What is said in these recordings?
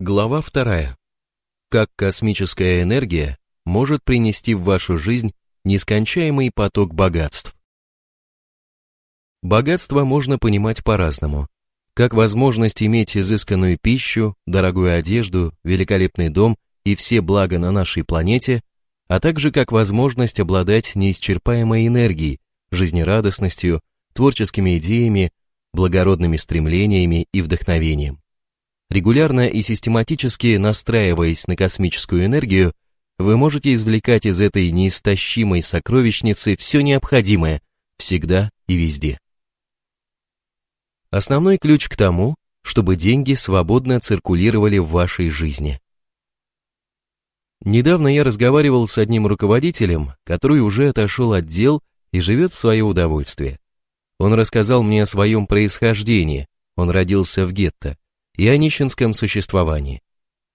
Глава вторая. Как космическая энергия может принести в вашу жизнь нескончаемый поток богатств. Богатство можно понимать по-разному. Как возможность иметь изысканную пищу, дорогую одежду, великолепный дом и все блага на нашей планете, а также как возможность обладать неисчерпаемой энергией, жизнерадостностью, творческими идеями, благородными стремлениями и вдохновением. Регулярно и систематически настраиваясь на космическую энергию, вы можете извлекать из этой неистощимой сокровищницы все необходимое, всегда и везде. Основной ключ к тому, чтобы деньги свободно циркулировали в вашей жизни. Недавно я разговаривал с одним руководителем, который уже отошел от дел и живет в свое удовольствие. Он рассказал мне о своем происхождении, он родился в гетто, и о нищенском существовании.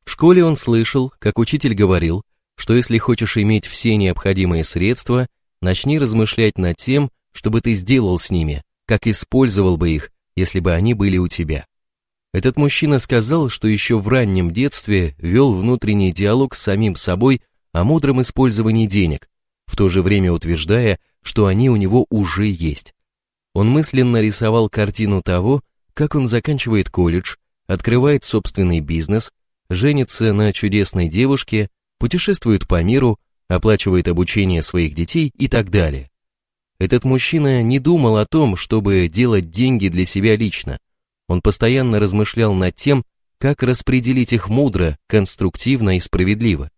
В школе он слышал, как учитель говорил, что если хочешь иметь все необходимые средства, начни размышлять над тем, что бы ты сделал с ними, как использовал бы их, если бы они были у тебя. Этот мужчина сказал, что еще в раннем детстве вел внутренний диалог с самим собой о мудром использовании денег, в то же время утверждая, что они у него уже есть. Он мысленно рисовал картину того, как он заканчивает колледж, открывает собственный бизнес, женится на чудесной девушке, путешествует по миру, оплачивает обучение своих детей и так далее. Этот мужчина не думал о том, чтобы делать деньги для себя лично. Он постоянно размышлял над тем, как распределить их мудро, конструктивно и справедливо.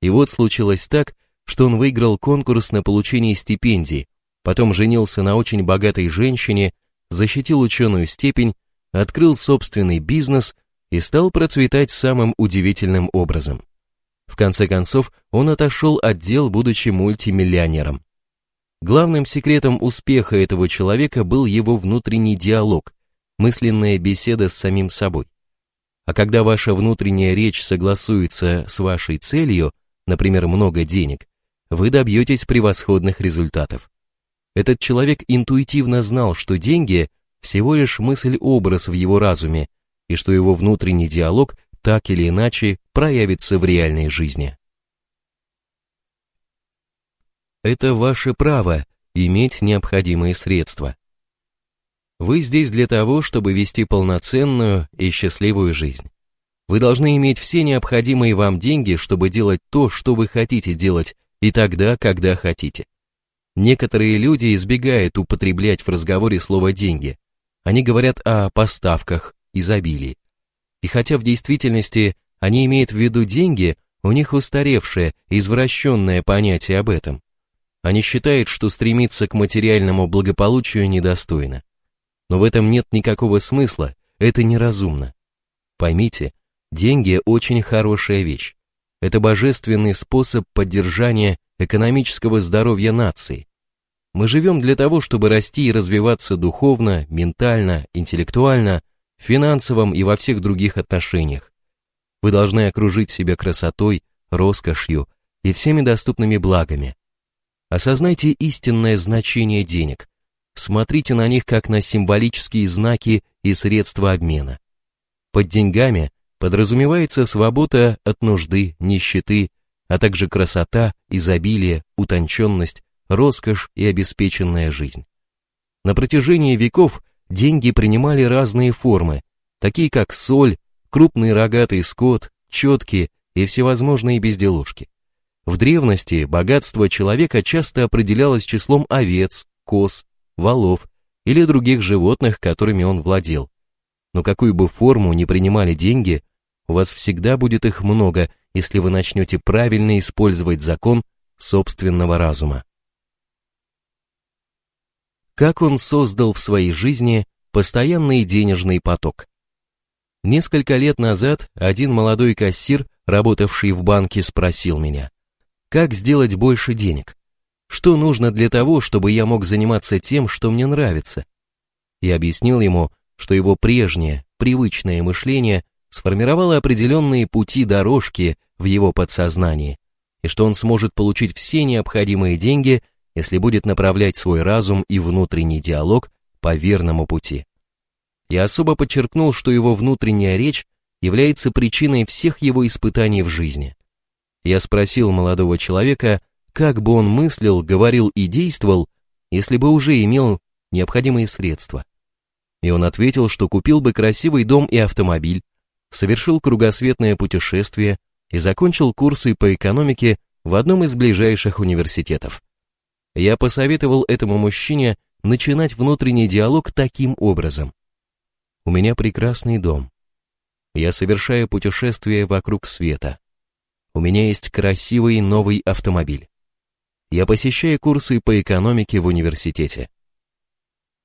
И вот случилось так, что он выиграл конкурс на получение стипендии, потом женился на очень богатой женщине, защитил ученую степень открыл собственный бизнес и стал процветать самым удивительным образом. В конце концов, он отошел от дел, будучи мультимиллионером. Главным секретом успеха этого человека был его внутренний диалог, мысленная беседа с самим собой. А когда ваша внутренняя речь согласуется с вашей целью, например, много денег, вы добьетесь превосходных результатов. Этот человек интуитивно знал, что деньги всего лишь мысль-образ в его разуме, и что его внутренний диалог так или иначе проявится в реальной жизни. Это ваше право иметь необходимые средства. Вы здесь для того, чтобы вести полноценную и счастливую жизнь. Вы должны иметь все необходимые вам деньги, чтобы делать то, что вы хотите делать, и тогда, когда хотите. Некоторые люди избегают употреблять в разговоре слово «деньги», они говорят о поставках, изобилии. И хотя в действительности они имеют в виду деньги, у них устаревшее, извращенное понятие об этом. Они считают, что стремиться к материальному благополучию недостойно. Но в этом нет никакого смысла, это неразумно. Поймите, деньги очень хорошая вещь. Это божественный способ поддержания экономического здоровья нации. Мы живем для того, чтобы расти и развиваться духовно, ментально, интеллектуально, в финансовом и во всех других отношениях. Вы должны окружить себя красотой, роскошью и всеми доступными благами. Осознайте истинное значение денег. Смотрите на них как на символические знаки и средства обмена. Под деньгами подразумевается свобода от нужды, нищеты, а также красота, изобилие, утонченность, роскошь и обеспеченная жизнь. На протяжении веков деньги принимали разные формы, такие как соль, крупный рогатый скот, четки и всевозможные безделушки. В древности богатство человека часто определялось числом овец, коз, волов или других животных, которыми он владел. Но какую бы форму ни принимали деньги, у вас всегда будет их много, если вы начнете правильно использовать закон собственного разума как он создал в своей жизни постоянный денежный поток. Несколько лет назад один молодой кассир, работавший в банке, спросил меня, как сделать больше денег? Что нужно для того, чтобы я мог заниматься тем, что мне нравится? Я объяснил ему, что его прежнее, привычное мышление сформировало определенные пути дорожки в его подсознании, и что он сможет получить все необходимые деньги если будет направлять свой разум и внутренний диалог по верному пути. Я особо подчеркнул, что его внутренняя речь является причиной всех его испытаний в жизни. Я спросил молодого человека, как бы он мыслил, говорил и действовал, если бы уже имел необходимые средства. И он ответил, что купил бы красивый дом и автомобиль, совершил кругосветное путешествие и закончил курсы по экономике в одном из ближайших университетов. Я посоветовал этому мужчине начинать внутренний диалог таким образом. У меня прекрасный дом. Я совершаю путешествие вокруг света. У меня есть красивый новый автомобиль. Я посещаю курсы по экономике в университете.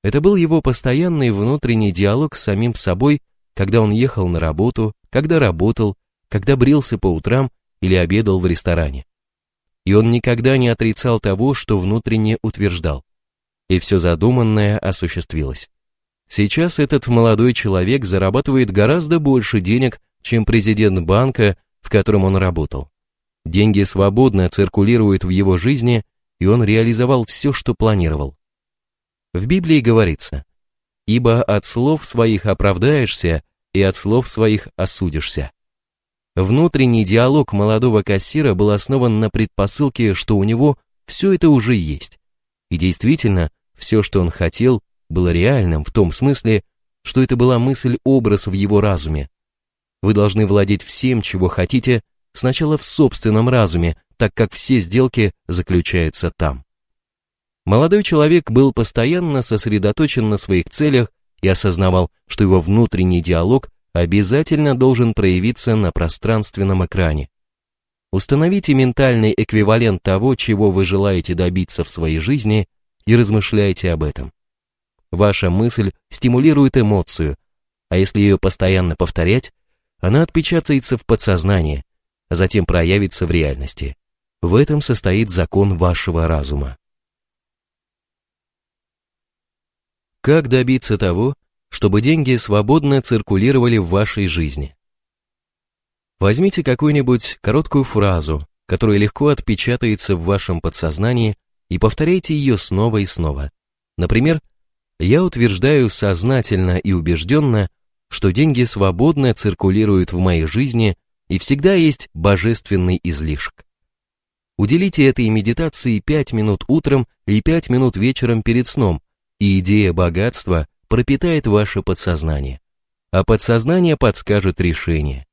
Это был его постоянный внутренний диалог с самим собой, когда он ехал на работу, когда работал, когда брился по утрам или обедал в ресторане. И он никогда не отрицал того, что внутренне утверждал. И все задуманное осуществилось. Сейчас этот молодой человек зарабатывает гораздо больше денег, чем президент банка, в котором он работал. Деньги свободно циркулируют в его жизни, и он реализовал все, что планировал. В Библии говорится, «Ибо от слов своих оправдаешься, и от слов своих осудишься». Внутренний диалог молодого кассира был основан на предпосылке, что у него все это уже есть. И действительно, все, что он хотел, было реальным в том смысле, что это была мысль-образ в его разуме. Вы должны владеть всем, чего хотите, сначала в собственном разуме, так как все сделки заключаются там. Молодой человек был постоянно сосредоточен на своих целях и осознавал, что его внутренний диалог обязательно должен проявиться на пространственном экране. Установите ментальный эквивалент того, чего вы желаете добиться в своей жизни, и размышляйте об этом. Ваша мысль стимулирует эмоцию, а если ее постоянно повторять, она отпечатается в подсознании, а затем проявится в реальности. В этом состоит закон вашего разума. Как добиться того, чтобы деньги свободно циркулировали в вашей жизни? Возьмите какую-нибудь короткую фразу, которая легко отпечатается в вашем подсознании, и повторяйте ее снова и снова. Например, я утверждаю сознательно и убежденно, что деньги свободно циркулируют в моей жизни и всегда есть божественный излишек. Уделите этой медитации 5 минут утром и 5 минут вечером перед сном, и идея богатства пропитает ваше подсознание, а подсознание подскажет решение.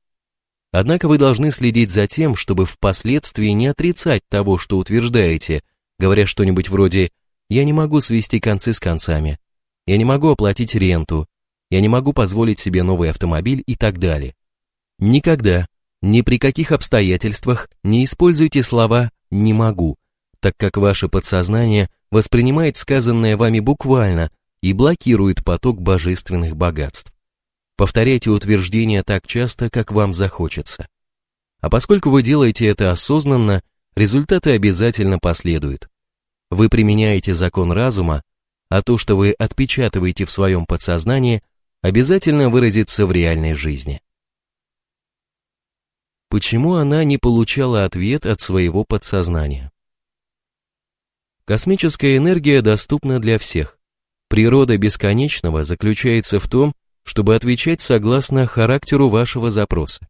Однако вы должны следить за тем, чтобы впоследствии не отрицать того, что утверждаете, говоря что-нибудь вроде «я не могу свести концы с концами», «я не могу оплатить ренту», «я не могу позволить себе новый автомобиль» и так далее. Никогда, ни при каких обстоятельствах не используйте слова «не могу», так как ваше подсознание воспринимает сказанное вами буквально и блокирует поток божественных богатств. Повторяйте утверждения так часто, как вам захочется. А поскольку вы делаете это осознанно, результаты обязательно последуют. Вы применяете закон разума, а то, что вы отпечатываете в своем подсознании, обязательно выразится в реальной жизни. Почему она не получала ответ от своего подсознания? Космическая энергия доступна для всех. Природа бесконечного заключается в том, чтобы отвечать согласно характеру вашего запроса.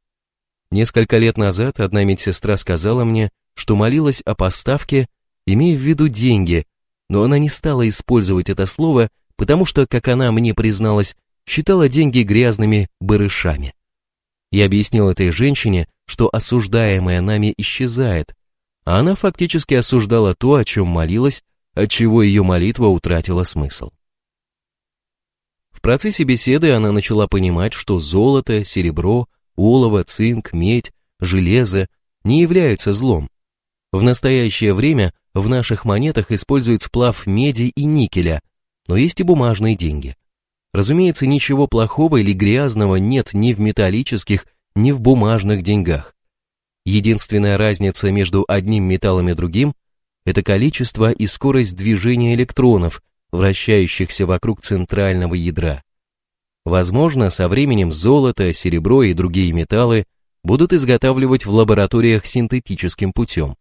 Несколько лет назад одна медсестра сказала мне, что молилась о поставке, имея в виду деньги, но она не стала использовать это слово, потому что, как она мне призналась, считала деньги грязными барышами. Я объяснил этой женщине, что осуждаемое нами исчезает, а она фактически осуждала то, о чем молилась, отчего ее молитва утратила смысл. В процессе беседы она начала понимать, что золото, серебро, олово, цинк, медь, железо не являются злом. В настоящее время в наших монетах используют сплав меди и никеля, но есть и бумажные деньги. Разумеется, ничего плохого или грязного нет ни в металлических, ни в бумажных деньгах. Единственная разница между одним металлом и другим – это количество и скорость движения электронов, вращающихся вокруг центрального ядра. Возможно, со временем золото, серебро и другие металлы будут изготавливать в лабораториях синтетическим путем.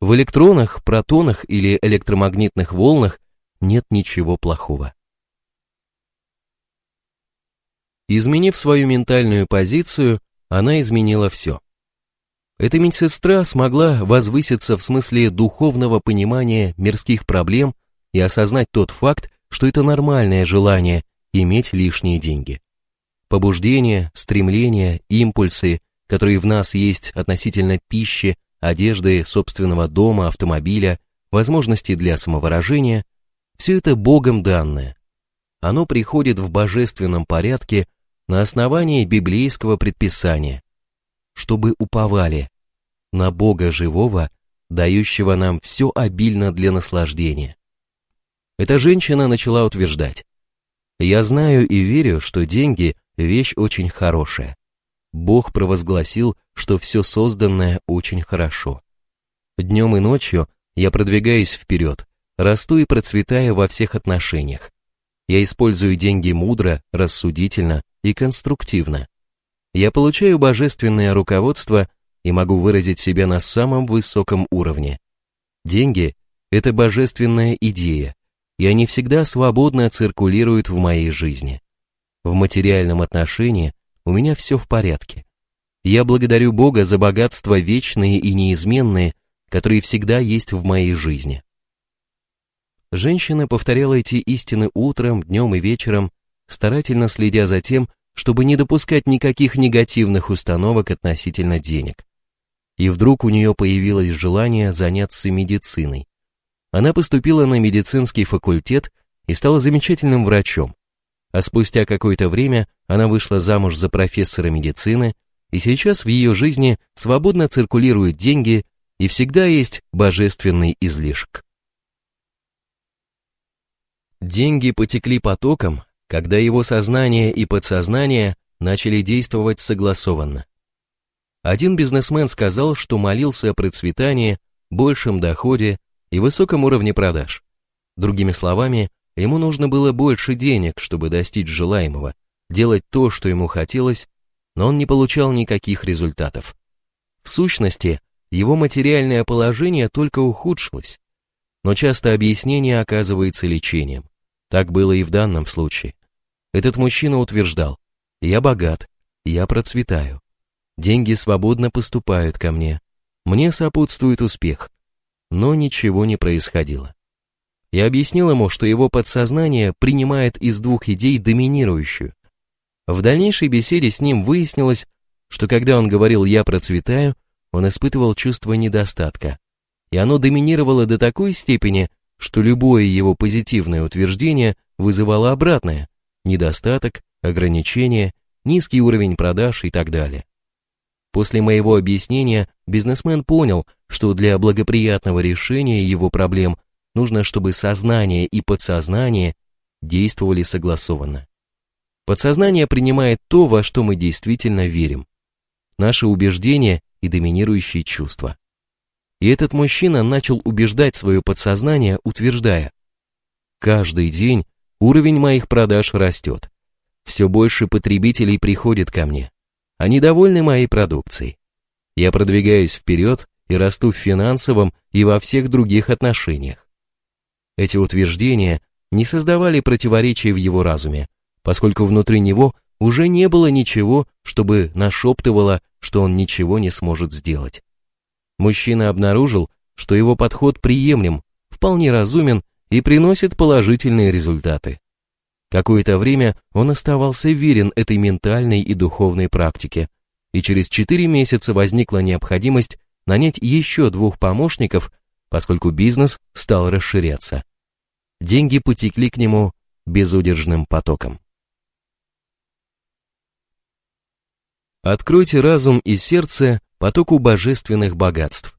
В электронах, протонах или электромагнитных волнах нет ничего плохого. Изменив свою ментальную позицию, она изменила все. Эта медсестра смогла возвыситься в смысле духовного понимания мирских проблем и осознать тот факт, что это нормальное желание иметь лишние деньги. Побуждения, стремления, импульсы, которые в нас есть относительно пищи, одежды, собственного дома, автомобиля, возможностей для самовыражения, все это Богом данное. Оно приходит в божественном порядке на основании библейского предписания, чтобы уповали на Бога живого, дающего нам все обильно для наслаждения. Эта женщина начала утверждать, «Я знаю и верю, что деньги – вещь очень хорошая. Бог провозгласил, что все созданное очень хорошо. Днем и ночью я продвигаюсь вперед, расту и процветаю во всех отношениях. Я использую деньги мудро, рассудительно и конструктивно. Я получаю божественное руководство и могу выразить себя на самом высоком уровне. Деньги – это божественная идея, и они всегда свободно циркулируют в моей жизни. В материальном отношении у меня все в порядке. Я благодарю Бога за богатства вечные и неизменные, которые всегда есть в моей жизни. Женщина повторяла эти истины утром, днем и вечером, старательно следя за тем, чтобы не допускать никаких негативных установок относительно денег. И вдруг у нее появилось желание заняться медициной. Она поступила на медицинский факультет и стала замечательным врачом. А спустя какое-то время она вышла замуж за профессора медицины, и сейчас в ее жизни свободно циркулируют деньги и всегда есть божественный излишек. Деньги потекли потоком, когда его сознание и подсознание начали действовать согласованно. Один бизнесмен сказал, что молился о процветании, большем доходе и высоком уровне продаж. Другими словами, ему нужно было больше денег, чтобы достичь желаемого, делать то, что ему хотелось, но он не получал никаких результатов. В сущности, его материальное положение только ухудшилось. Но часто объяснение оказывается лечением. Так было и в данном случае. Этот мужчина утверждал, я богат, я процветаю. Деньги свободно поступают ко мне. Мне сопутствует успех. Но ничего не происходило. Я объяснил ему, что его подсознание принимает из двух идей доминирующую. В дальнейшей беседе с ним выяснилось, что когда он говорил «я процветаю», он испытывал чувство недостатка. И оно доминировало до такой степени, что любое его позитивное утверждение вызывало обратное – недостаток, ограничение, низкий уровень продаж и так далее. После моего объяснения бизнесмен понял, что для благоприятного решения его проблем нужно, чтобы сознание и подсознание действовали согласованно. Подсознание принимает то, во что мы действительно верим. Наши убеждения и доминирующие чувства. И этот мужчина начал убеждать свое подсознание, утверждая, «Каждый день уровень моих продаж растет. Все больше потребителей приходит ко мне. Они довольны моей продукцией. Я продвигаюсь вперед и расту в финансовом и во всех других отношениях. Эти утверждения не создавали противоречий в его разуме, поскольку внутри него уже не было ничего, чтобы нашептывало, что он ничего не сможет сделать. Мужчина обнаружил, что его подход приемлем, вполне разумен и приносит положительные результаты. Какое-то время он оставался верен этой ментальной и духовной практике, и через 4 месяца возникла необходимость нанять еще двух помощников, поскольку бизнес стал расширяться. Деньги потекли к нему безудержным потоком. Откройте разум и сердце потоку божественных богатств.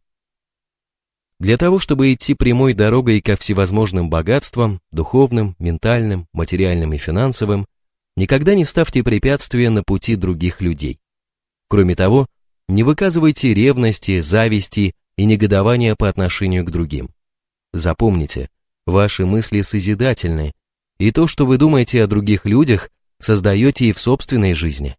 Для того, чтобы идти прямой дорогой ко всевозможным богатствам, духовным, ментальным, материальным и финансовым, никогда не ставьте препятствия на пути других людей. Кроме того, не выказывайте ревности, зависти и негодования по отношению к другим. Запомните, ваши мысли созидательны, и то, что вы думаете о других людях, создаете и в собственной жизни.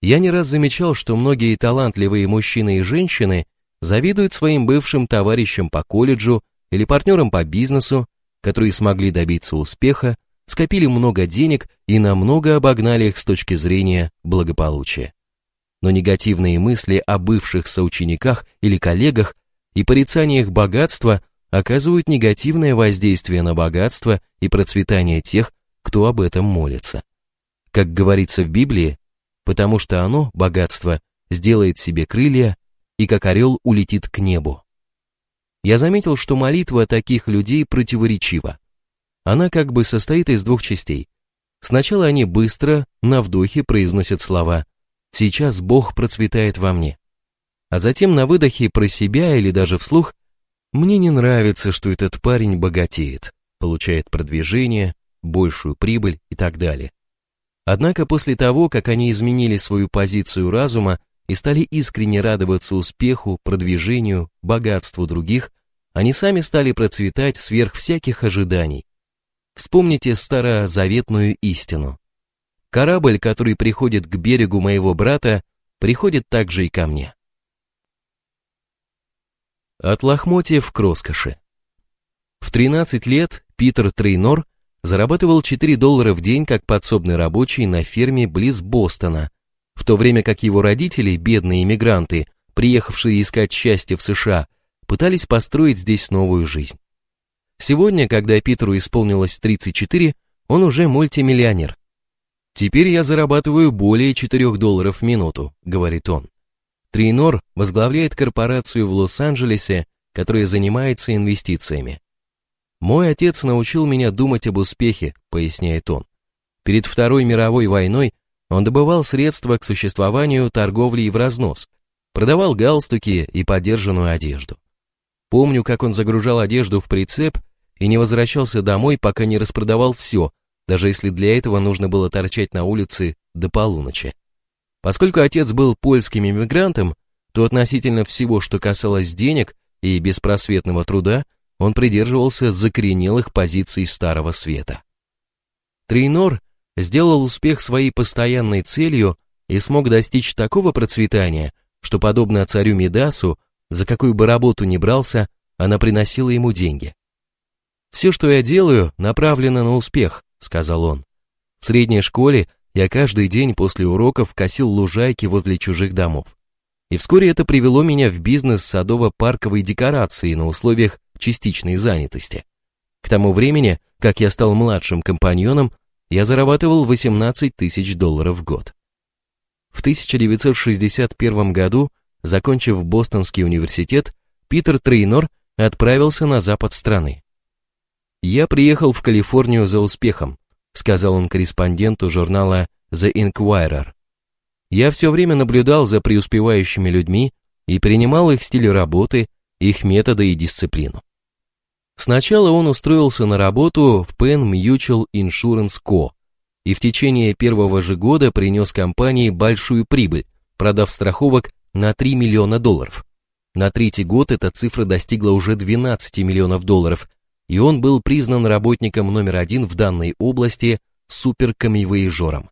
Я не раз замечал, что многие талантливые мужчины и женщины завидуют своим бывшим товарищам по колледжу или партнерам по бизнесу, которые смогли добиться успеха, скопили много денег и намного обогнали их с точки зрения благополучия. Но негативные мысли о бывших соучениках или коллегах и порицание их богатства оказывают негативное воздействие на богатство и процветание тех, кто об этом молится. Как говорится в Библии, потому что оно, богатство, сделает себе крылья и как орел улетит к небу. Я заметил, что молитва таких людей противоречива. Она как бы состоит из двух частей. Сначала они быстро, на вдохе произносят слова «Сейчас Бог процветает во мне», а затем на выдохе про себя или даже вслух «Мне не нравится, что этот парень богатеет, получает продвижение, большую прибыль и так далее». Однако после того, как они изменили свою позицию разума и стали искренне радоваться успеху, продвижению, богатству других, они сами стали процветать сверх всяких ожиданий. Вспомните старозаветную истину. Корабль, который приходит к берегу моего брата, приходит также и ко мне. От лохмотьев к роскоши. В 13 лет Питер Трейнор зарабатывал 4 доллара в день как подсобный рабочий на ферме близ Бостона, в то время как его родители, бедные иммигранты, приехавшие искать счастье в США, пытались построить здесь новую жизнь. Сегодня, когда Питеру исполнилось 34, он уже мультимиллионер. «Теперь я зарабатываю более 4 долларов в минуту», — говорит он. Тринор возглавляет корпорацию в Лос-Анджелесе, которая занимается инвестициями. «Мой отец научил меня думать об успехе», — поясняет он. Перед Второй мировой войной он добывал средства к существованию торговли в разнос, продавал галстуки и подержанную одежду. Помню, как он загружал одежду в прицеп и не возвращался домой, пока не распродавал все, даже если для этого нужно было торчать на улице до полуночи. Поскольку отец был польским иммигрантом, то относительно всего, что касалось денег и беспросветного труда, он придерживался закоренелых позиций Старого Света. Трейнор сделал успех своей постоянной целью и смог достичь такого процветания, что, подобно царю Медасу, за какую бы работу ни брался, она приносила ему деньги. «Все, что я делаю, направлено на успех», — сказал он. «В средней школе я каждый день после уроков косил лужайки возле чужих домов. И вскоре это привело меня в бизнес садово-парковой декорации на условиях частичной занятости. К тому времени, как я стал младшим компаньоном, я зарабатывал 18 тысяч долларов в год. В 1961 году, закончив Бостонский университет, Питер Трейнор отправился на запад страны. «Я приехал в Калифорнию за успехом», сказал он корреспонденту журнала The Inquirer. «Я все время наблюдал за преуспевающими людьми и принимал их стиль работы, их методы и дисциплину. Сначала он устроился на работу в Penn Mutual Insurance Co. и в течение первого же года принес компании большую прибыль, продав страховок на 3 миллиона долларов. На третий год эта цифра достигла уже 12 миллионов долларов, и он был признан работником номер один в данной области суперкамевоежором.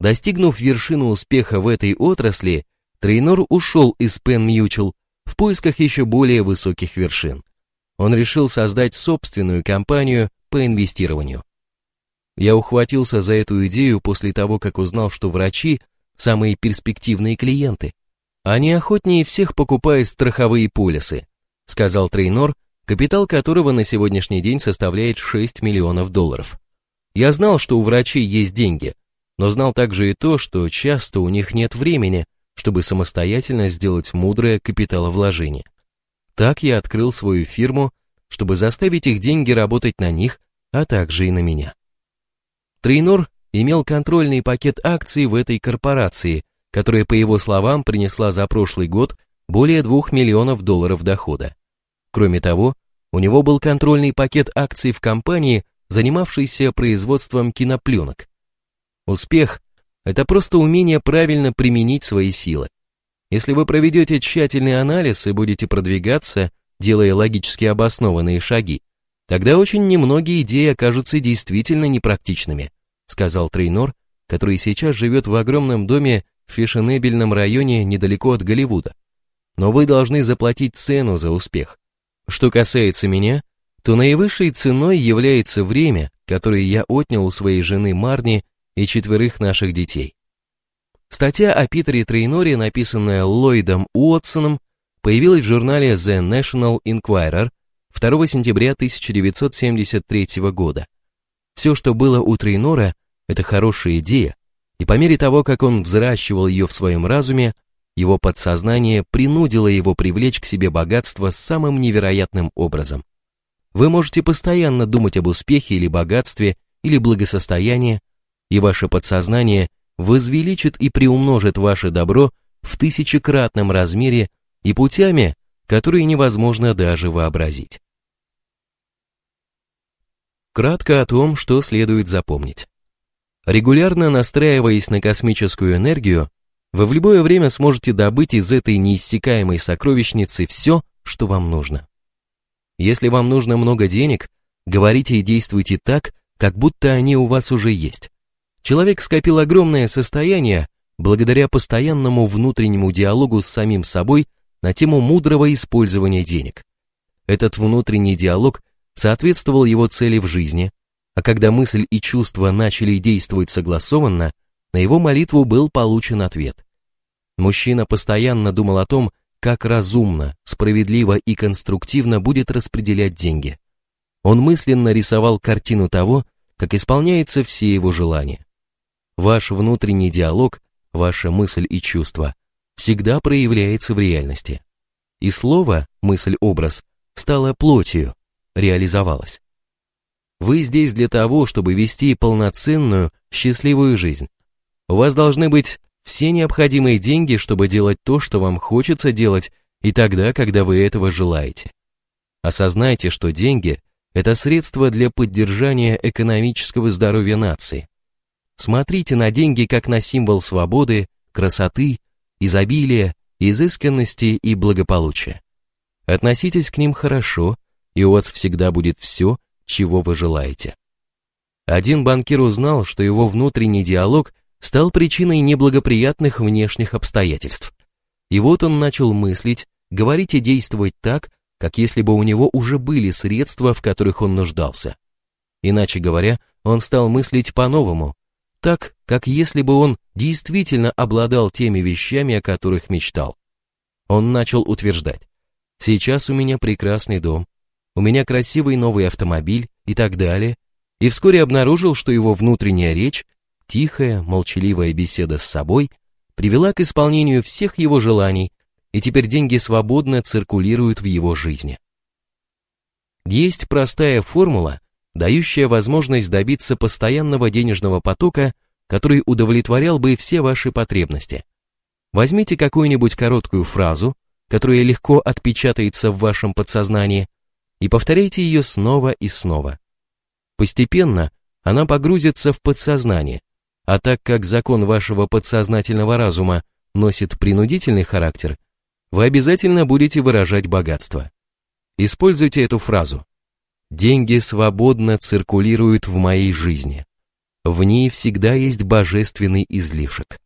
Достигнув вершины успеха в этой отрасли, тренер ушел из Penn Mutual в поисках еще более высоких вершин он решил создать собственную компанию по инвестированию. Я ухватился за эту идею после того, как узнал, что врачи – самые перспективные клиенты. Они охотнее всех покупают страховые полисы, сказал трейнер, капитал которого на сегодняшний день составляет 6 миллионов долларов. Я знал, что у врачей есть деньги, но знал также и то, что часто у них нет времени, чтобы самостоятельно сделать мудрое капиталовложение. Так я открыл свою фирму, чтобы заставить их деньги работать на них, а также и на меня. Трейнор имел контрольный пакет акций в этой корпорации, которая, по его словам, принесла за прошлый год более 2 миллионов долларов дохода. Кроме того, у него был контрольный пакет акций в компании, занимавшейся производством кинопленок. Успех – это просто умение правильно применить свои силы. Если вы проведете тщательный анализ и будете продвигаться, делая логически обоснованные шаги, тогда очень немногие идеи окажутся действительно непрактичными, сказал трейнер, который сейчас живет в огромном доме в фешенебельном районе недалеко от Голливуда. Но вы должны заплатить цену за успех. Что касается меня, то наивысшей ценой является время, которые я отнял у своей жены Марни и четверых наших детей. Статья о Питере Трейноре, написанная Ллойдом Уотсоном, появилась в журнале The National Enquirer 2 сентября 1973 года. Все, что было у Трейнора, это хорошая идея, и по мере того, как он взращивал ее в своем разуме, его подсознание принудило его привлечь к себе богатство самым невероятным образом. Вы можете постоянно думать об успехе или богатстве, или благосостоянии, и ваше подсознание возвеличит и приумножит ваше добро в тысячекратном размере и путями, которые невозможно даже вообразить. Кратко о том, что следует запомнить. Регулярно настраиваясь на космическую энергию, вы в любое время сможете добыть из этой неиссякаемой сокровищницы все, что вам нужно. Если вам нужно много денег, говорите и действуйте так, как будто они у вас уже есть. Человек скопил огромное состояние благодаря постоянному внутреннему диалогу с самим собой на тему мудрого использования денег. Этот внутренний диалог соответствовал его цели в жизни, а когда мысль и чувства начали действовать согласованно, на его молитву был получен ответ. Мужчина постоянно думал о том, как разумно, справедливо и конструктивно будет распределять деньги. Он мысленно рисовал картину того, как исполняются все его желания. Ваш внутренний диалог, ваша мысль и чувство всегда проявляется в реальности. И слово, мысль-образ, стало плотью, реализовалось. Вы здесь для того, чтобы вести полноценную, счастливую жизнь, у вас должны быть все необходимые деньги, чтобы делать то, что вам хочется делать, и тогда, когда вы этого желаете. Осознайте, что деньги – это средство для поддержания экономического здоровья нации. Смотрите на деньги как на символ свободы, красоты, изобилия, изысканности и благополучия. Относитесь к ним хорошо, и у вас всегда будет все, чего вы желаете. Один банкир узнал, что его внутренний диалог стал причиной неблагоприятных внешних обстоятельств. И вот он начал мыслить, говорить и действовать так, как если бы у него уже были средства, в которых он нуждался. Иначе говоря, он стал мыслить по-новому, так, как если бы он действительно обладал теми вещами, о которых мечтал. Он начал утверждать, сейчас у меня прекрасный дом, у меня красивый новый автомобиль и так далее, и вскоре обнаружил, что его внутренняя речь Тихая, молчаливая беседа с собой привела к исполнению всех его желаний, и теперь деньги свободно циркулируют в его жизни. Есть простая формула, дающая возможность добиться постоянного денежного потока, который удовлетворял бы все ваши потребности. Возьмите какую-нибудь короткую фразу, которая легко отпечатается в вашем подсознании, и повторяйте ее снова и снова. Постепенно она погрузится в подсознание, а так как закон вашего подсознательного разума носит принудительный характер, вы обязательно будете выражать богатство. Используйте эту фразу. Деньги свободно циркулируют в моей жизни. В ней всегда есть божественный излишек.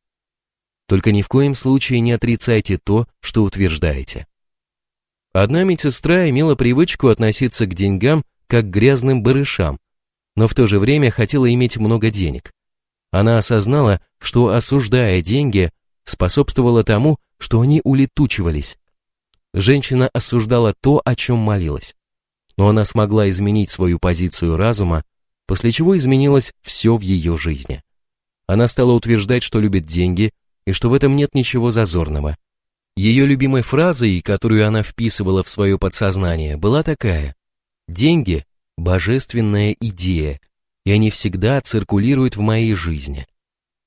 Только ни в коем случае не отрицайте то, что утверждаете. Одна медсестра имела привычку относиться к деньгам как к грязным барышам, но в то же время хотела иметь много денег. Она осознала, что осуждая деньги, способствовала тому, что они улетучивались. Женщина осуждала то, о чем молилась. Но она смогла изменить свою позицию разума, после чего изменилось все в ее жизни. Она стала утверждать, что любит деньги и что в этом нет ничего зазорного. Ее любимой фразой, которую она вписывала в свое подсознание, была такая «Деньги – божественная идея, и они всегда циркулируют в моей жизни.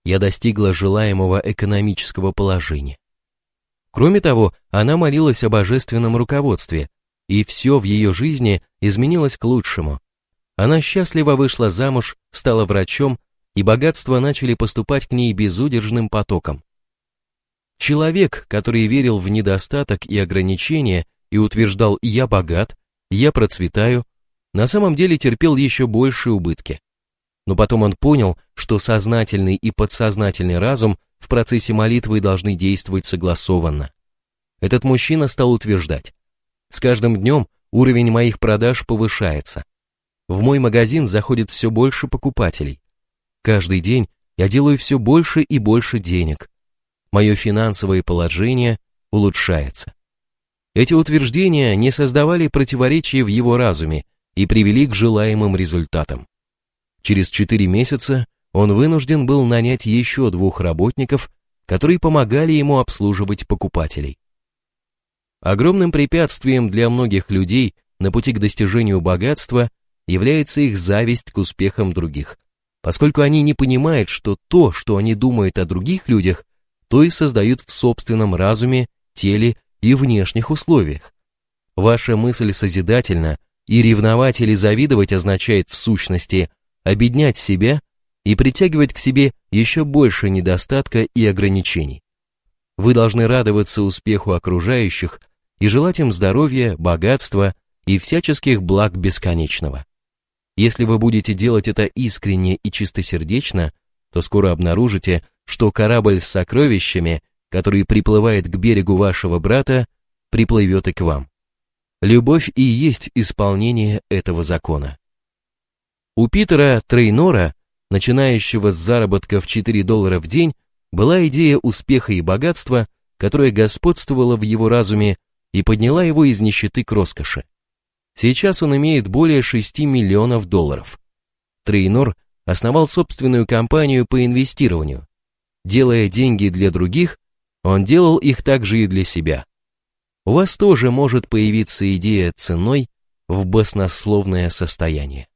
Я достигла желаемого экономического положения. Кроме того, она молилась о божественном руководстве, и все в ее жизни изменилось к лучшему. Она счастливо вышла замуж, стала врачом, и богатства начали поступать к ней безудержным потоком. Человек, который верил в недостаток и ограничения и утверждал «я богат», «я процветаю», на самом деле терпел еще большие убытки но потом он понял, что сознательный и подсознательный разум в процессе молитвы должны действовать согласованно. Этот мужчина стал утверждать, «С каждым днем уровень моих продаж повышается. в мой магазин заходит все больше покупателей. Каждый день я делаю все больше и больше денег. Мое финансовое положение улучшается. Эти утверждения не создавали противоречия в его разуме и привели к желаемым результатам. Через 4 месяца он вынужден был нанять еще двух работников, которые помогали ему обслуживать покупателей. Огромным препятствием для многих людей на пути к достижению богатства является их зависть к успехам других, поскольку они не понимают, что то, что они думают о других людях, то и создают в собственном разуме, теле и внешних условиях. Ваша мысль созидательна, и ревновать или завидовать означает в сущности обеднять себя и притягивать к себе еще больше недостатка и ограничений. Вы должны радоваться успеху окружающих и желать им здоровья, богатства и всяческих благ бесконечного. Если вы будете делать это искренне и чистосердечно, то скоро обнаружите, что корабль с сокровищами, который приплывает к берегу вашего брата, приплывет и к вам. Любовь и есть исполнение этого закона. У Питера Трейнора, начинающего с заработка в 4 доллара в день, была идея успеха и богатства, которая господствовала в его разуме и подняла его из нищеты к роскоши. Сейчас он имеет более 6 миллионов долларов. Трейнор основал собственную компанию по инвестированию. Делая деньги для других, он делал их также и для себя. У вас тоже может появиться идея ценой в баснословное состояние.